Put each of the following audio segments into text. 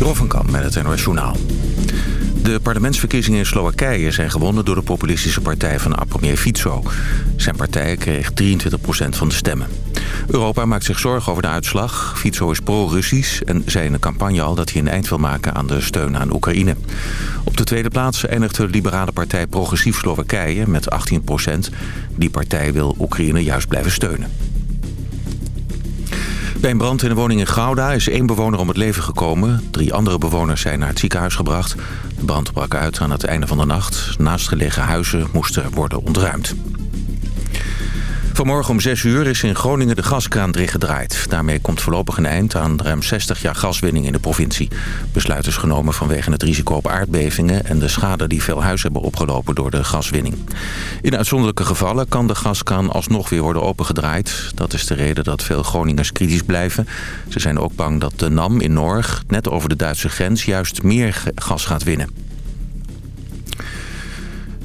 Jeroen van Kamp met het NOS Journaal. De parlementsverkiezingen in Slowakije zijn gewonnen door de populistische partij van premier Fico. Zijn partij kreeg 23% van de stemmen. Europa maakt zich zorgen over de uitslag. Fico is pro-Russisch en zei in de campagne al dat hij een eind wil maken aan de steun aan Oekraïne. Op de tweede plaats eindigt de liberale partij Progressief Slowakije met 18%. Die partij wil Oekraïne juist blijven steunen. Bij een brand in een woning in Gouda is één bewoner om het leven gekomen. Drie andere bewoners zijn naar het ziekenhuis gebracht. De brand brak uit aan het einde van de nacht. Naastgelegen huizen moesten worden ontruimd. Vanmorgen om 6 uur is in Groningen de gaskraan dichtgedraaid. Daarmee komt voorlopig een eind aan ruim 60 jaar gaswinning in de provincie. Besluit is genomen vanwege het risico op aardbevingen... en de schade die veel huizen hebben opgelopen door de gaswinning. In uitzonderlijke gevallen kan de gaskraan alsnog weer worden opengedraaid. Dat is de reden dat veel Groningers kritisch blijven. Ze zijn ook bang dat de NAM in Norg, net over de Duitse grens... juist meer gas gaat winnen.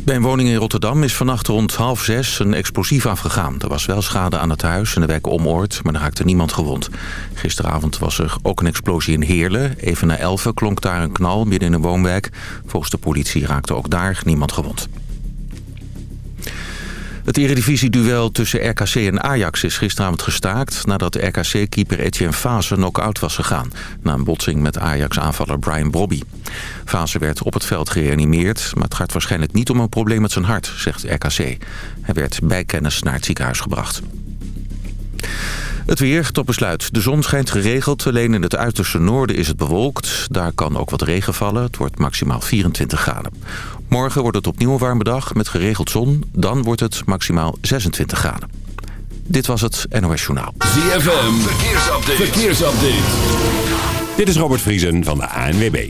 Bij een woning in Rotterdam is vannacht rond half zes een explosief afgegaan. Er was wel schade aan het huis en de wijk Omoord, maar er raakte niemand gewond. Gisteravond was er ook een explosie in Heerlen. Even na elf klonk daar een knal midden in een woonwijk. Volgens de politie raakte ook daar niemand gewond. Het eredivisie-duel tussen RKC en Ajax is gisteravond gestaakt... nadat RKC-keeper Etienne Fase knock-out was gegaan... na een botsing met Ajax-aanvaller Brian Brobby. Fase werd op het veld gereanimeerd... maar het gaat waarschijnlijk niet om een probleem met zijn hart, zegt RKC. Hij werd bij kennis naar het ziekenhuis gebracht. Het weer tot besluit. De zon schijnt geregeld. Alleen in het uiterste noorden is het bewolkt. Daar kan ook wat regen vallen. Het wordt maximaal 24 graden. Morgen wordt het opnieuw een warme dag met geregeld zon. Dan wordt het maximaal 26 graden. Dit was het NOS Journaal. ZFM, verkeersupdate. verkeersupdate. Dit is Robert Vriesen van de ANWB.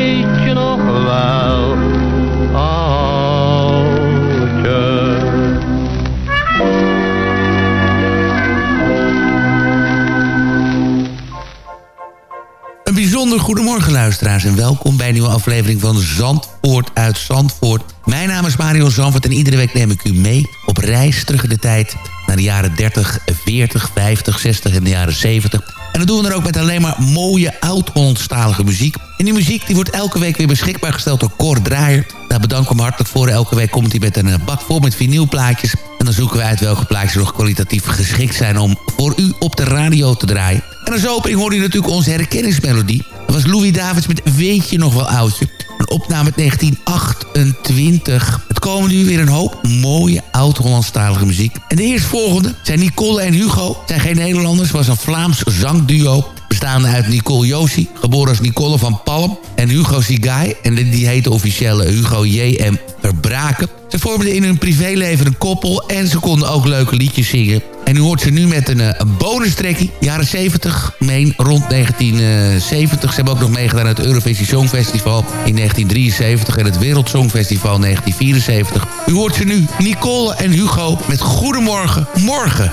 goedemorgen luisteraars en welkom bij een nieuwe aflevering van Zandvoort uit Zandvoort. Mijn naam is Mario Zandvoort en iedere week neem ik u mee op reis terug in de tijd naar de jaren 30, 40, 50, 60 en de jaren 70. En dat doen we dan ook met alleen maar mooie oud-Hollandstalige muziek. En die muziek die wordt elke week weer beschikbaar gesteld door Cor Draaier. Daar bedanken we hem hartelijk voor. Elke week komt hij met een eh, bak vol met vinylplaatjes. En dan zoeken we uit welke plaatjes nog kwalitatief geschikt zijn om voor u op de radio te draaien. En als opening hoorde je natuurlijk onze herkenningsmelodie. Dat was Louis Davids met Weet je nog wel oudje? Een opname uit 1928. Het komen nu weer een hoop mooie oud-Hollandstalige muziek. En de eerstvolgende zijn Nicole en Hugo. Zijn geen Nederlanders, was een Vlaams zangduo. Bestaande uit Nicole Josie, geboren als Nicole van Palm. En Hugo Sigai, en die heette officieel Hugo J.M. Verbraken. Ze vormden in hun privéleven een koppel en ze konden ook leuke liedjes zingen. En u hoort ze nu met een, eh, een bonus trekkie. Jaren 70, meen rond 1970. Ze hebben ook nog meegedaan aan het Eurovisie Songfestival in 1973... en het Wereld Songfestival 1974. U hoort ze nu, Nicole en Hugo, met Goedemorgen Morgen.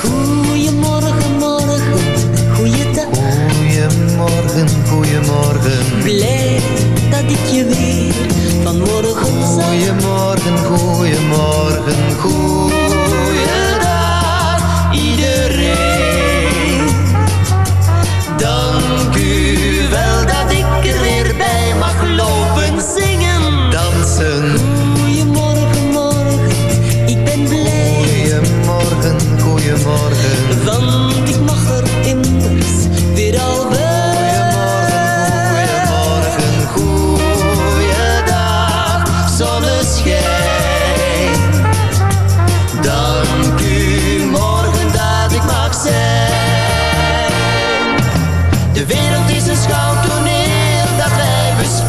Goedemorgen, morgen, goeiedag. Goedemorgen, goedemorgen. Blij dat ik je weer vanmorgen zag. Goedemorgen, goedemorgen, goeiedag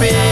wij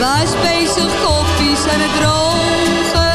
Waar spezig koffies en het droge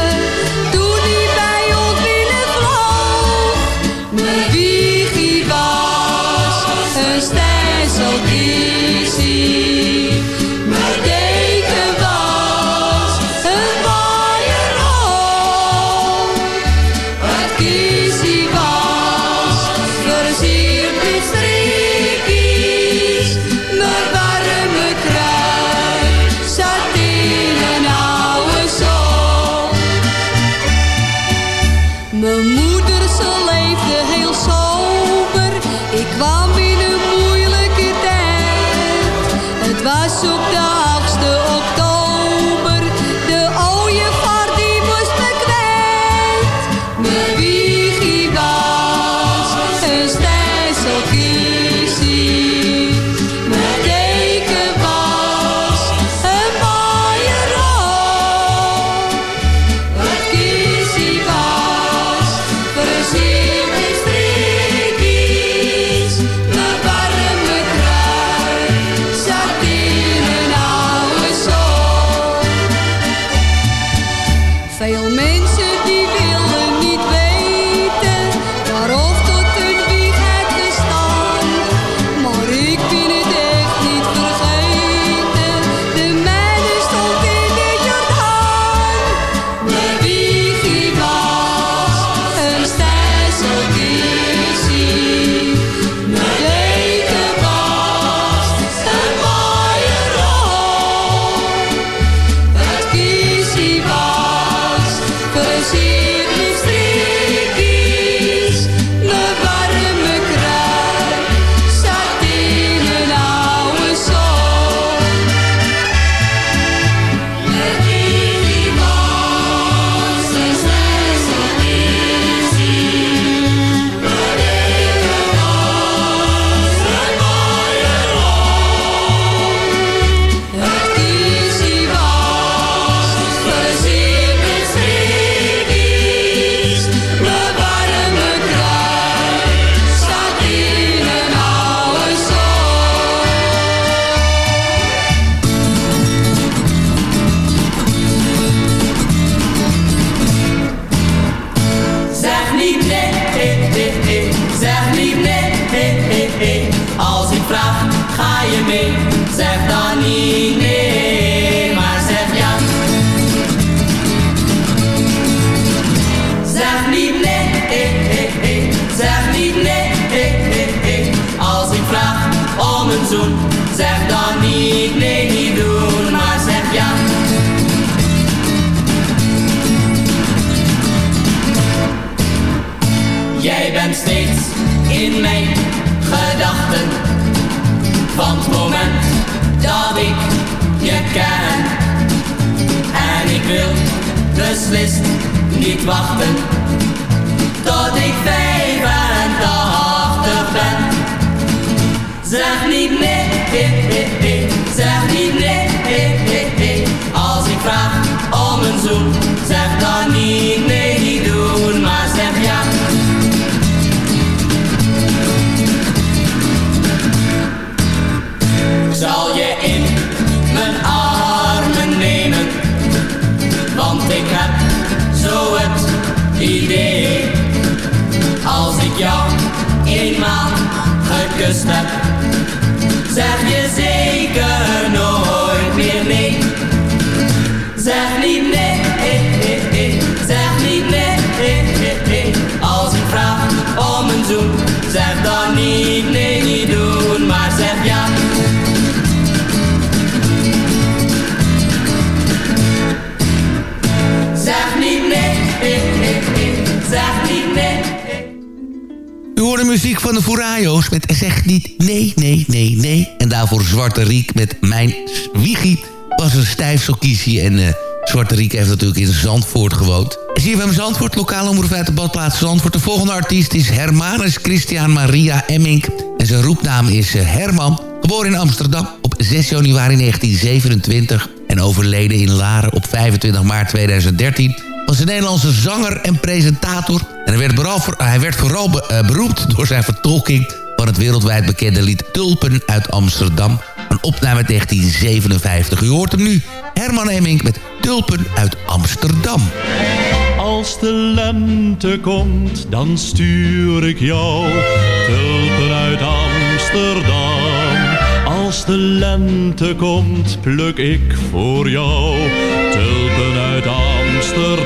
just not. muziek van de Furayos met Zeg niet nee, nee, nee, nee. En daarvoor Zwarte Riek met Mijn Wiegie. Was een stijfselkiesie en eh, Zwarte Riek heeft natuurlijk in Zandvoort gewoond. CFM Zandvoort, lokale omroep uit de badplaats Zandvoort. De volgende artiest is Hermanus Christian Maria Emmink. En zijn roepnaam is eh, Herman. Geboren in Amsterdam op 6 januari 1927 en overleden in Laren op 25 maart 2013 was een Nederlandse zanger en presentator. En hij werd, vooral, hij werd eh, beroemd door zijn vertolking van het wereldwijd bekende lied Tulpen uit Amsterdam. Een opname 1957. U hoort hem nu, Herman Hemming met Tulpen uit Amsterdam. Als de lente komt, dan stuur ik jou tulpen uit Amsterdam. Als de lente komt, pluk ik voor jou tulpen uit Amsterdam.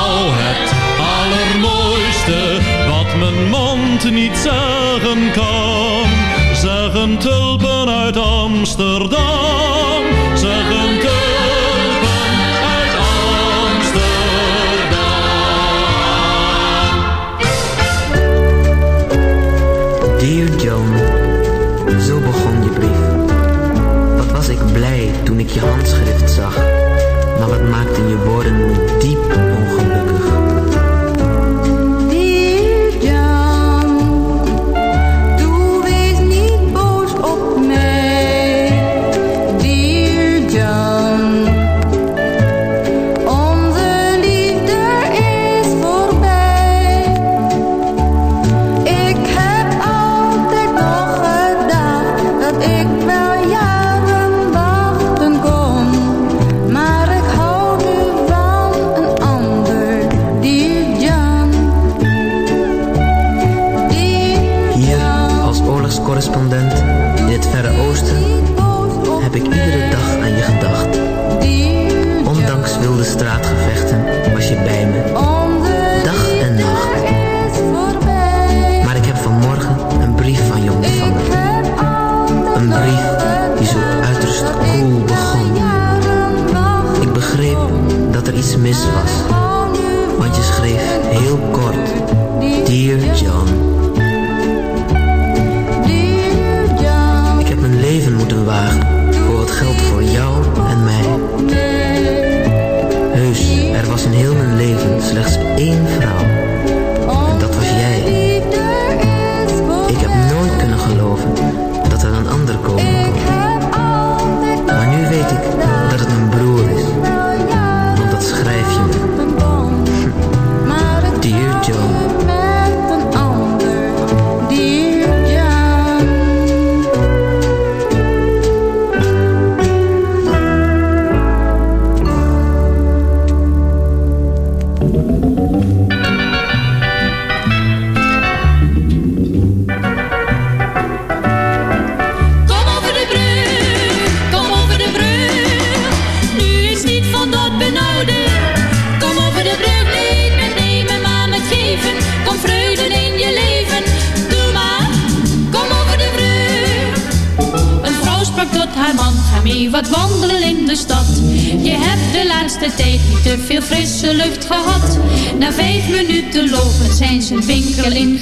mond niet zeggen kan. Zeggen tulpen uit Amsterdam. Zeggen tulpen uit Amsterdam. Dear John, zo begon je brief. Wat was ik blij toen ik je handschrift zag.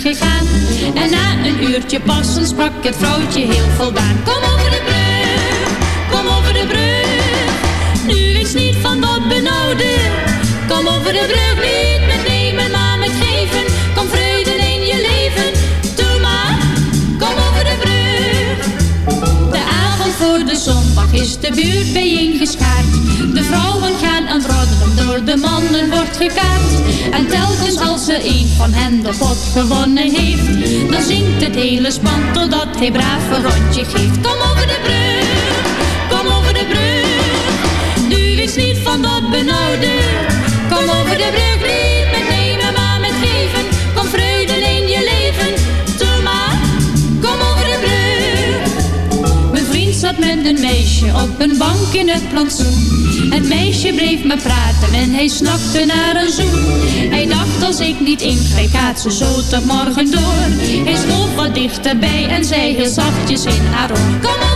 En na een uurtje passen sprak het vrouwtje heel voldaan. Kom over de brug, kom over de brug. Nu is niet van wat benodigd. Kom over de brug, niet met nemen, maar met geven. Kom vrede in je leven. Doe maar, kom over de brug. De avond voor de zondag is de buurt bijeengeschaard. De vrouwen gaan de mannen wordt gekaart. En telkens als er een van hen de pot gewonnen heeft, dan zingt het hele span totdat hij braaf een rondje geeft. Kom over de brug, kom over de brug. Nu is niet van dat benauwde. Kom over de brug, met een meisje op een bank in het plantsoen. Het meisje bleef me praten en hij snakte naar een zoen. Hij dacht als ik niet ingreep gaat ze zo tot morgen door. Hij schoof wat dichterbij en zei heel zachtjes in haar oor. Kom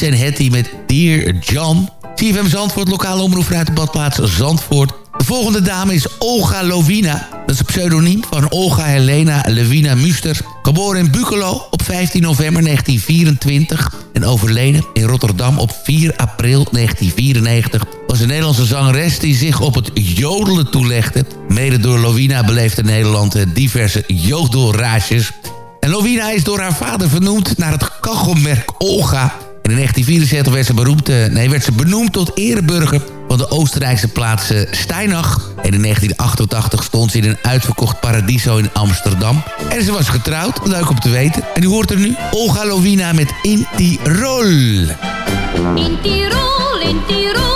Vries en Hetty met Dear John. CFM Zandvoort, lokale omroep vanuit de badplaats Zandvoort. De volgende dame is Olga Lovina. Dat is een pseudoniem van Olga Helena Levina Muster. Geboren in Bukelo op 15 november 1924 en overleden in Rotterdam op 4 april 1994 was een Nederlandse zangeres die zich op het jodelen toelegde. Mede door Lovina beleefde Nederland eh, diverse jodelrages. En Lovina is door haar vader vernoemd naar het kachelmerk Olga. In 1974 werd ze, eh, nee, werd ze benoemd tot ereburger van de Oostenrijkse plaats eh, Steinach. En in 1988 stond ze in een uitverkocht paradiso in Amsterdam. En ze was getrouwd, leuk om te weten. En u hoort er nu Olga Lovina met In Tirol. In Tirol, in Tirol,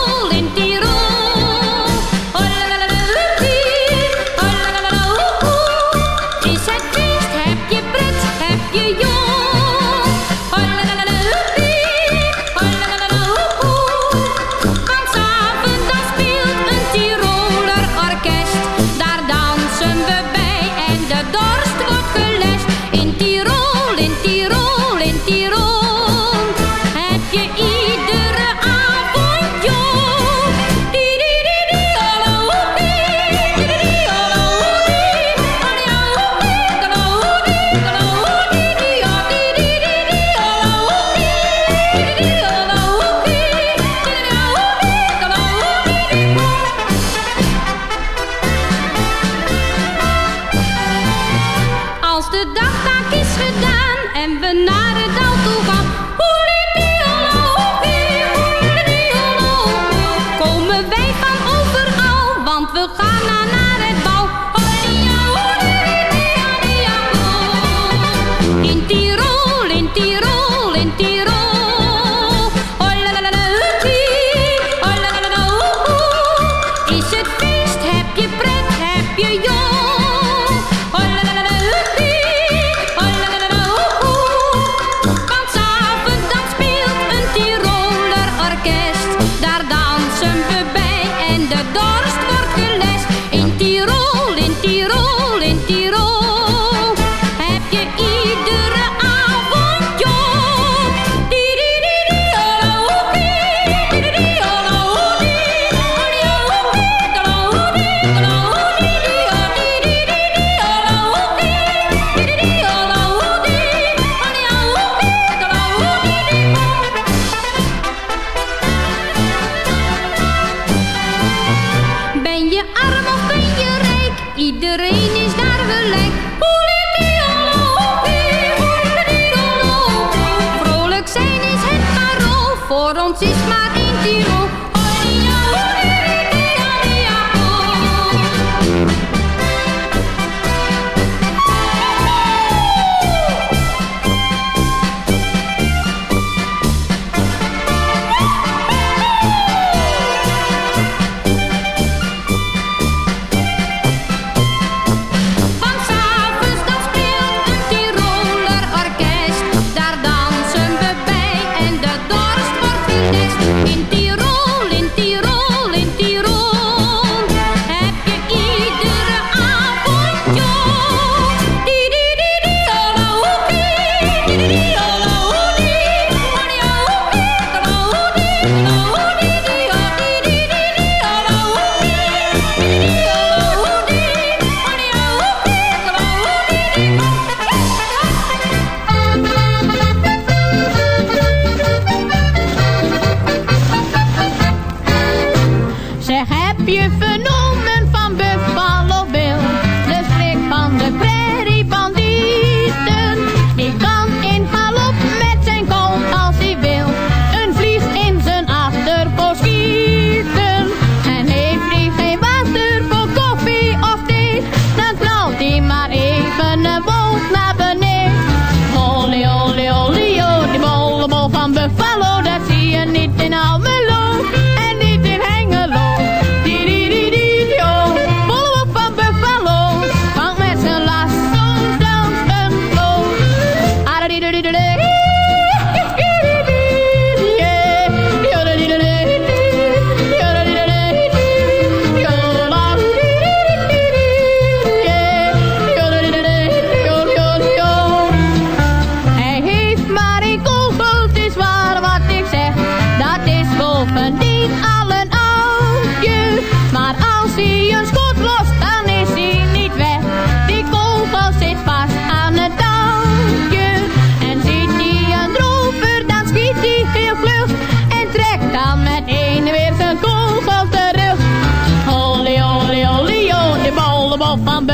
Bamba.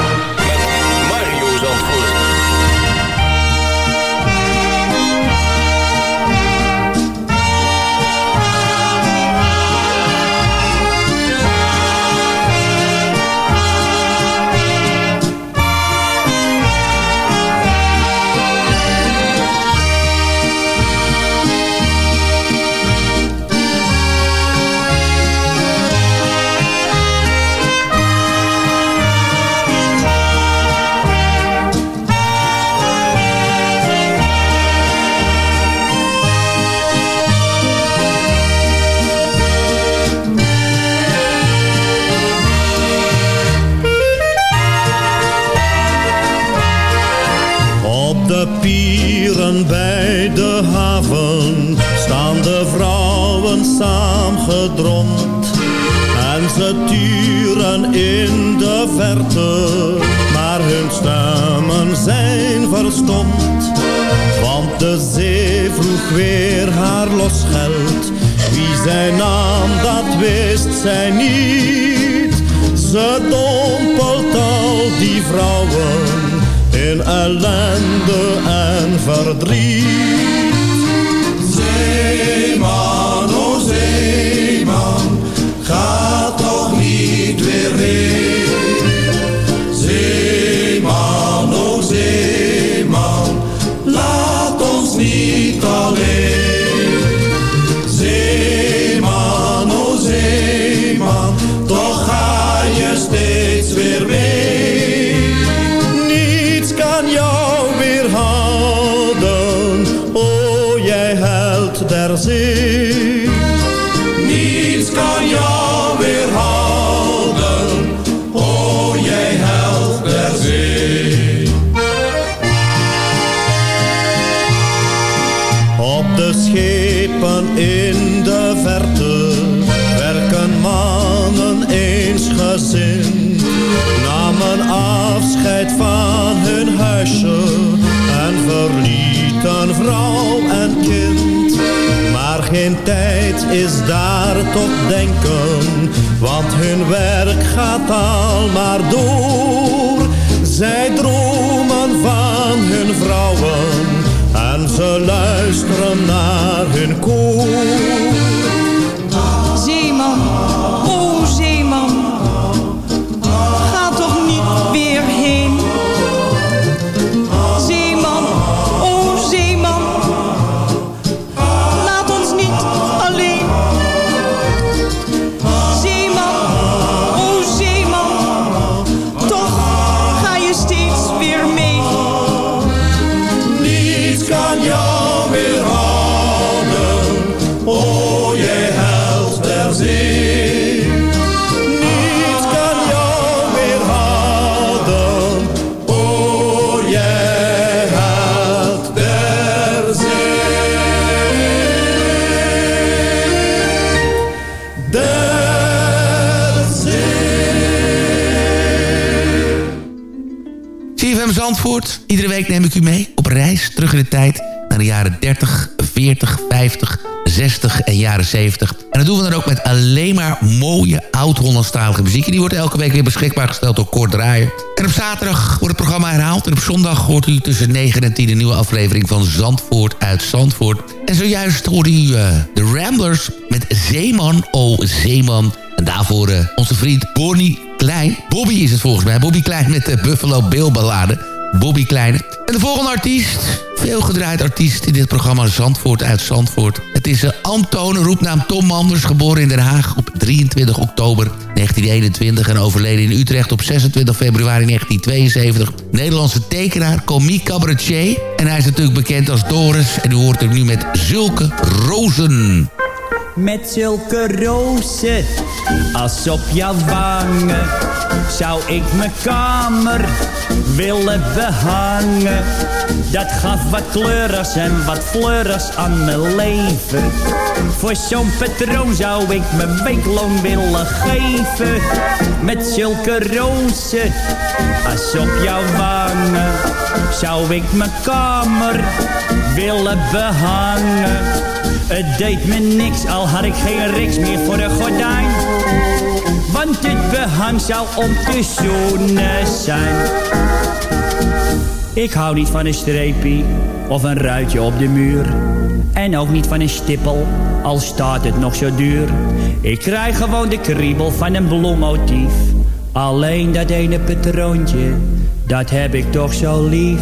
vrouwen saamgedromd. En ze turen in de verte, maar hun stemmen zijn verstomd. Want de zee vroeg weer haar losgeld. Wie zij nam, dat wist zij niet. Ze dompelt al die vrouwen in ellende en verdriet. Held der zee. Niets kan jou weerhouden, o jij held der zee. Op de schepen in de verte werken mannen eensgezind. Namen afscheid van hun huisje en verlieten vrouw geen tijd is daar tot denken, want hun werk gaat al maar door. Zij dromen van hun vrouwen en ze luisteren naar hun koor. Iedere week neem ik u mee op reis terug in de tijd... naar de jaren 30, 40, 50, 60 en jaren 70. En dat doen we dan ook met alleen maar mooie oud-Hollandstalige muziek. Die wordt elke week weer beschikbaar gesteld door Kort Draaier. En op zaterdag wordt het programma herhaald. En op zondag hoort u tussen 9 en 10 een nieuwe aflevering van Zandvoort uit Zandvoort. En zojuist hoorde u de Ramblers met Zeeman, oh Zeeman... En daarvoor uh, onze vriend Bonnie Klein. Bobby is het volgens mij. Bobby Klein met de Buffalo Bill ballade. Bobby Klein. En de volgende artiest. Veel gedraaid artiest in dit programma Zandvoort uit Zandvoort. Het is uh, Anton, roepnaam Tom Manders, geboren in Den Haag op 23 oktober 1921 en overleden in Utrecht op 26 februari 1972. Nederlandse tekenaar, komiek, cabaretier. En hij is natuurlijk bekend als Doris en u hoort er nu met Zulke Rozen. Met zulke rozen als op jouw wangen zou ik mijn kamer willen behangen. Dat gaf wat kleurers en wat fleurs aan mijn leven. Voor zo'n patroon zou ik mijn weekloon willen geven. Met zulke rozen als op jouw wangen zou ik mijn kamer willen behangen. Het deed me niks, al had ik geen riks meer voor de gordijn. Want dit behang zou om te zoenen zijn. Ik hou niet van een streepje of een ruitje op de muur. En ook niet van een stippel, al staat het nog zo duur. Ik krijg gewoon de kriebel van een bloemmotief. Alleen dat ene patroontje, dat heb ik toch zo lief.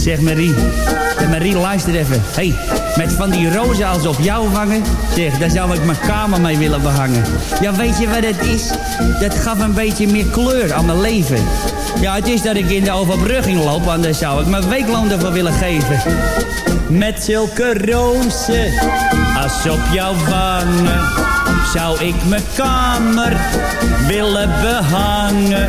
Zeg Marie, ja, Marie luister even. hey, met van die rozen als op jouw wangen. Zeg, daar zou ik mijn kamer mee willen behangen. Ja, weet je wat het is? Dat gaf een beetje meer kleur aan mijn leven. Ja, het is dat ik in de overbrugging loop, anders zou ik mijn weekloon ervoor willen geven. Met zulke rozen als op jouw wangen zou ik mijn kamer willen behangen.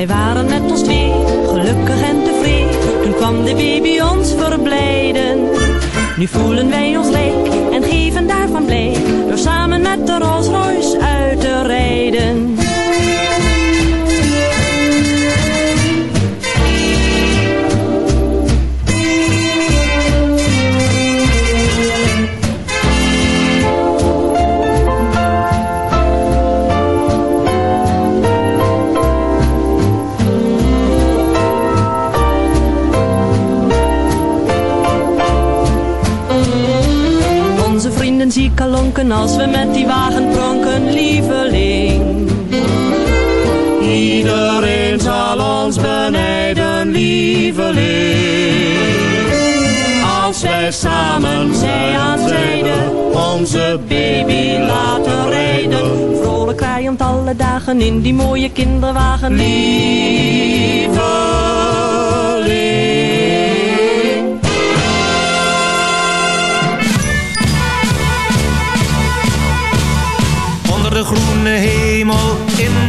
Wij waren met ons twee, gelukkig en tevreden. Toen kwam de baby ons verblijden. Nu voelen wij ons rijk en geven daarvan blijk. Door samen met de Rolls Royce uit te rijden. Als we met die wagen pronken, lieveling. Iedereen zal ons benijden, lieveling. Als wij samen zij aan zijde onze baby laten rijden. Vrolijk kraaiend alle dagen in die mooie kinderwagen, lieveling.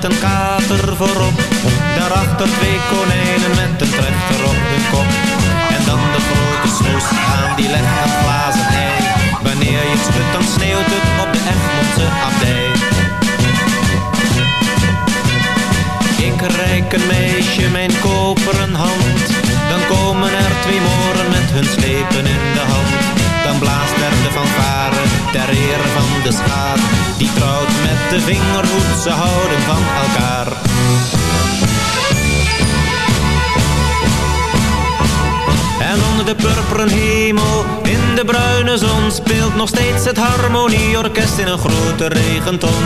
met een kater voorop. Daarachter twee konijnen met een trechter op hun kop. En dan de grote snoes aan die legt een glazen ei. Wanneer je het dan sneeuwt het op de Egmondse abdij. Ik reik een meisje mijn koperen hand. Dan komen er twee moren met hun slepen in de hand. Dan blaast er de fanfare ter ere van de schaar. Die trouwt met de vingerhoed, ze houden van elkaar. En onder de purperen hemel, in de bruine zon Speelt nog steeds het harmonieorkest in een grote regenton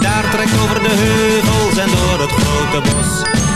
Daar trekt over de heuvels en door het grote bos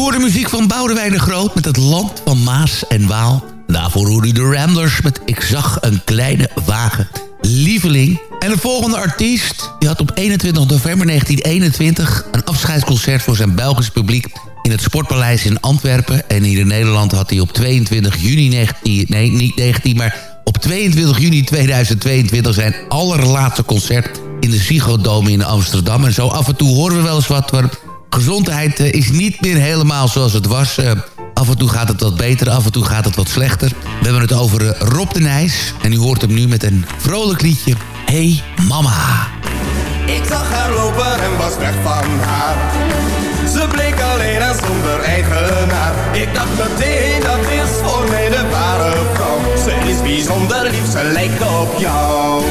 Waal. U hoort de muziek van Boudewijn de Groot met het land van Maas en Waal. Daarvoor hoorde u de Ramblers met Ik zag een kleine wagen. Lieveling. En de volgende artiest die had op 21 november 1921... een afscheidsconcert voor zijn Belgisch publiek in het Sportpaleis in Antwerpen. En hier in Nederland had hij op 22 juni 19... Nee, niet 19, maar op 22 juni 2022 zijn allerlaatste concert... in de Ziggo Dome in Amsterdam. En zo af en toe horen we wel eens wat... Maar gezondheid eh, is niet meer helemaal zoals het was... Eh, Af en toe gaat het wat beter, af en toe gaat het wat slechter. We hebben het over eh, Rob de Nijs. En u hoort hem nu met een vrolijk liedje. Hey Mama. Ik zag haar lopen en was weg van haar. Ze bleek alleen en zonder eigenaar. Ik dacht meteen dat is voor mij de ware vrouw. Ze is bijzonder lief, ze lijkt op jou.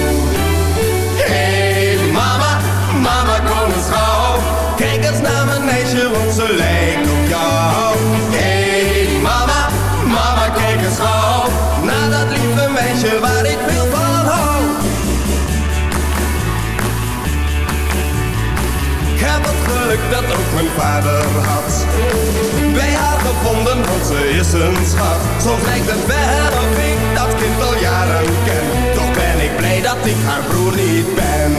Ze lijkt op jou. Hey mama, mama kijk eens gauw. Naar dat lieve meisje waar ik veel van hou. Ik heb het geluk dat ook mijn vader had. Bij haar gevonden, want ze is een schat. Soms lijkt het wel of ik dat kind al jaren ken. Toch ben ik blij dat ik haar broer niet ben.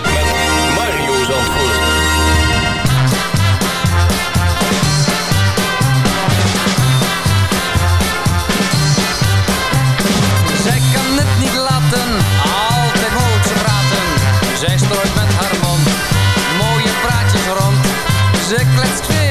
Let's clear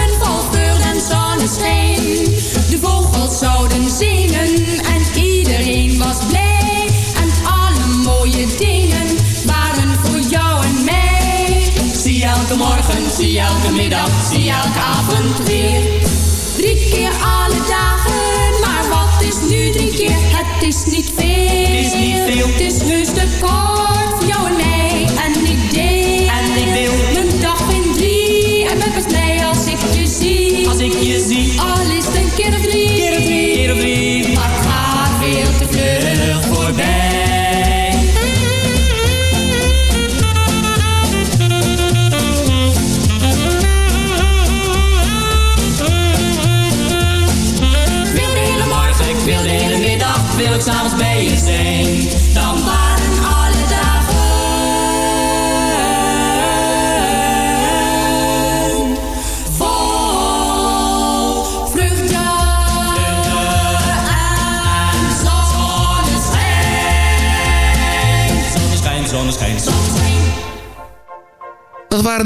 De vogels zouden zingen en iedereen was blij. En alle mooie dingen waren voor jou en mij. Zie elke morgen, zie elke middag, zie elke avond weer. Drie keer alle dagen, maar wat is nu drie keer? Het is niet veel. Het is niet veel. Het is heus te kort je zie. Al is een keer.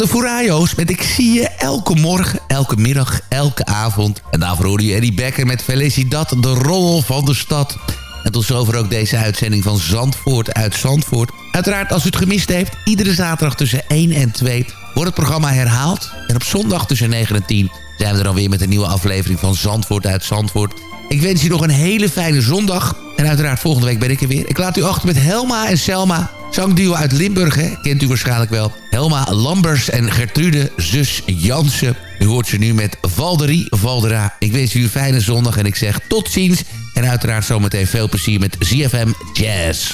De Furayo's met Ik zie je elke morgen, elke middag, elke avond. En daarvoor hoorde je Eddie Becker met Felicidad, de rol van de stad. En tot zover ook deze uitzending van Zandvoort uit Zandvoort. Uiteraard, als u het gemist heeft, iedere zaterdag tussen 1 en 2 wordt het programma herhaald. En op zondag tussen 9 en 10 zijn we er dan weer met een nieuwe aflevering van Zandvoort uit Zandvoort. Ik wens u nog een hele fijne zondag. En uiteraard volgende week ben ik er weer. Ik laat u achter met Helma en Selma. Zangduo uit Limburg, hè? kent u waarschijnlijk wel. Helma Lambers en Gertrude, zus Jansen. U hoort ze nu met Valderie Valdera. Ik wens u een fijne zondag en ik zeg tot ziens. En uiteraard zometeen veel plezier met ZFM Jazz.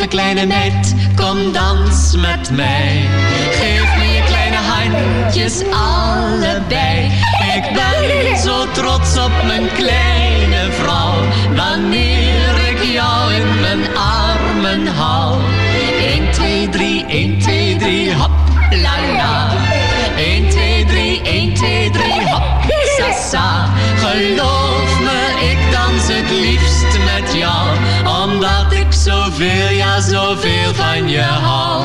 Lieve kleine meid, kom dans met mij. Geef me je kleine handjes allebei. Ik ben zo trots op mijn kleine vrouw. Wanneer ik jou in mijn armen hou. 1, 2, 3, 1, 2, 3, hop, la la. 1, 2, 3, 1, 2, 3, hop, sa sa. Geloof me, ik dans het liefst met jou. Omdat ik zoveel, ja zoveel van je hou.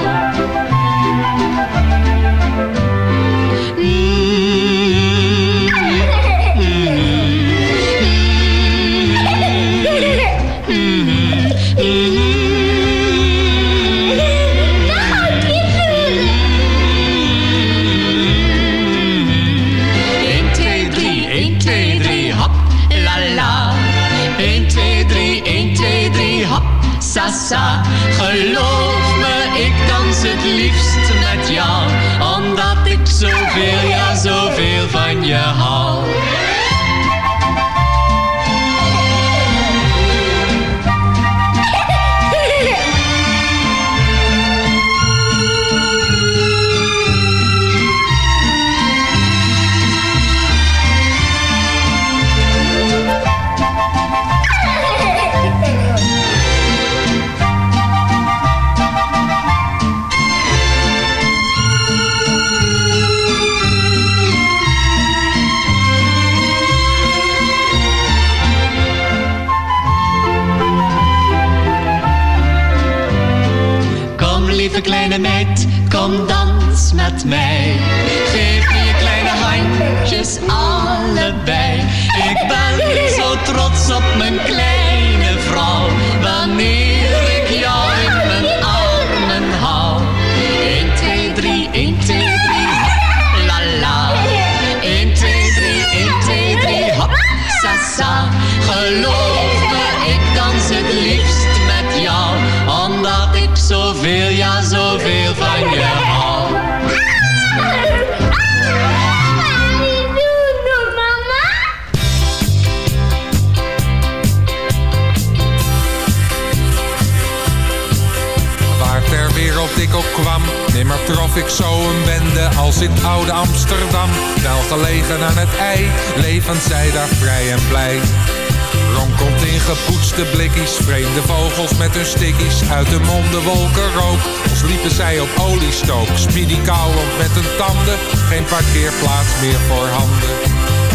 Omdat ik met mij. Geef je kleine handjes allebei. Ik ben zo trots op mijn kleine trof ik zo een bende als in oude Amsterdam. Wel gelegen aan het ei, levend zij daar vrij en blij. Ronkelt in gepoetste blikjes, vreemde vogels met hun stickies. Uit de monden wolken rook, als liepen zij op oliestook. Speedy kauwend met hun tanden, geen parkeerplaats meer voor handen.